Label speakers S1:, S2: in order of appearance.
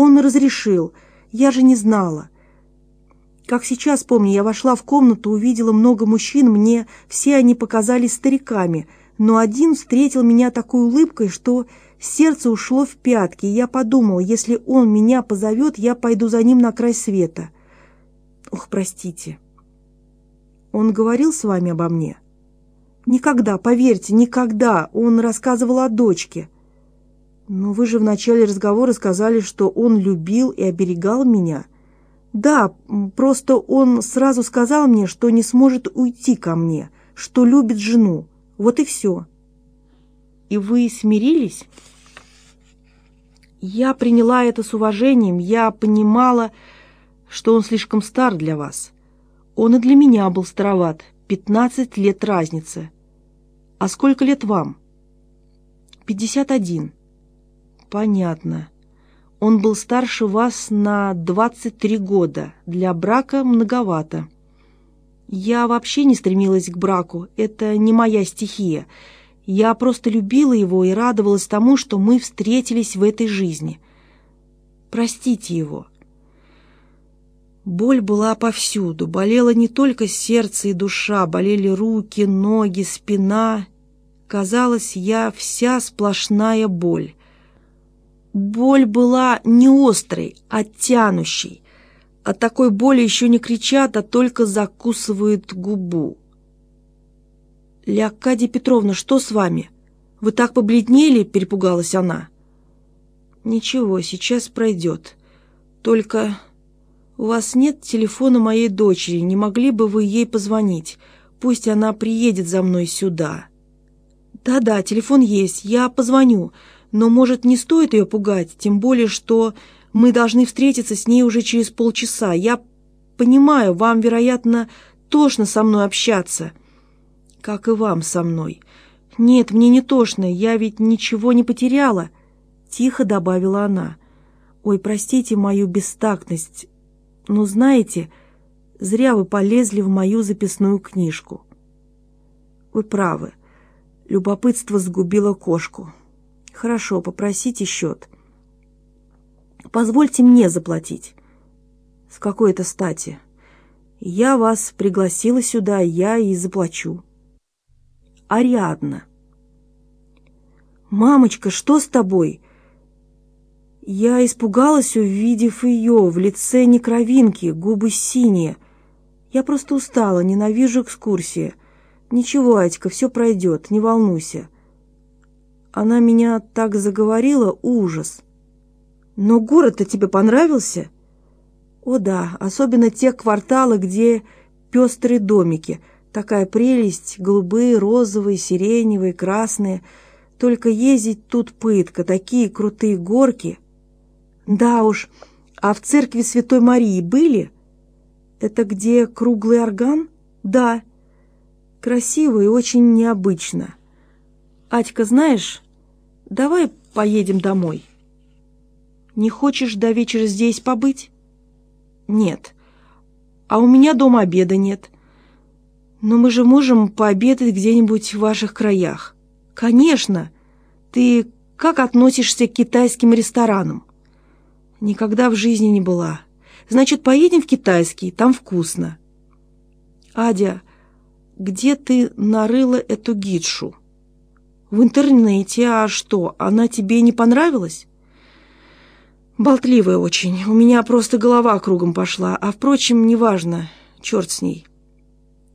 S1: Он разрешил. Я же не знала. Как сейчас помню, я вошла в комнату, увидела много мужчин, мне все они показались стариками, но один встретил меня такой улыбкой, что сердце ушло в пятки, и я подумала, если он меня позовет, я пойду за ним на край света. Ох, простите. Он говорил с вами обо мне? Никогда, поверьте, никогда. Он рассказывал о дочке. Но вы же в начале разговора сказали, что он любил и оберегал меня. Да, просто он сразу сказал мне, что не сможет уйти ко мне, что любит жену. Вот и все. И вы смирились? Я приняла это с уважением, я понимала, что он слишком стар для вас. Он и для меня был староват, пятнадцать лет разницы. А сколько лет вам? Пятьдесят один. Понятно. Он был старше вас на 23 года. Для брака многовато. Я вообще не стремилась к браку. Это не моя стихия. Я просто любила его и радовалась тому, что мы встретились в этой жизни. Простите его. Боль была повсюду. Болело не только сердце и душа, болели руки, ноги, спина. Казалось, я вся сплошная боль. Боль была не острой, а тянущей. От такой боли еще не кричат, а только закусывают губу. «Леокадия Петровна, что с вами? Вы так побледнели?» – перепугалась она. «Ничего, сейчас пройдет. Только у вас нет телефона моей дочери, не могли бы вы ей позвонить? Пусть она приедет за мной сюда». «Да-да, телефон есть, я позвоню. Но, может, не стоит ее пугать, тем более, что мы должны встретиться с ней уже через полчаса. Я понимаю, вам, вероятно, тошно со мной общаться. Как и вам со мной. Нет, мне не тошно, я ведь ничего не потеряла, тихо добавила она. Ой, простите мою бестактность, но знаете, зря вы полезли в мою записную книжку. Вы правы. Любопытство сгубило кошку. Хорошо, попросите счет. Позвольте мне заплатить. С какой это стати? Я вас пригласила сюда, я и заплачу. Ариадна. «Мамочка, что с тобой?» Я испугалась, увидев ее, в лице некровинки, губы синие. Я просто устала, ненавижу экскурсии. Ничего, Атька, все пройдет, не волнуйся. Она меня так заговорила, ужас. Но город-то тебе понравился? О да, особенно те кварталы, где пестрые домики. Такая прелесть, голубые, розовые, сиреневые, красные. Только ездить тут пытка, такие крутые горки. Да уж, а в церкви Святой Марии были? Это где круглый орган? Да. Красиво и очень необычно. «Атька, знаешь, давай поедем домой». «Не хочешь до вечера здесь побыть?» «Нет. А у меня дома обеда нет. Но мы же можем пообедать где-нибудь в ваших краях». «Конечно. Ты как относишься к китайским ресторанам?» «Никогда в жизни не была. Значит, поедем в китайский, там вкусно». «Адя, где ты нарыла эту гидшу?» В интернете, а что, она тебе не понравилась? Болтливая очень. У меня просто голова кругом пошла. А, впрочем, неважно. Черт с ней.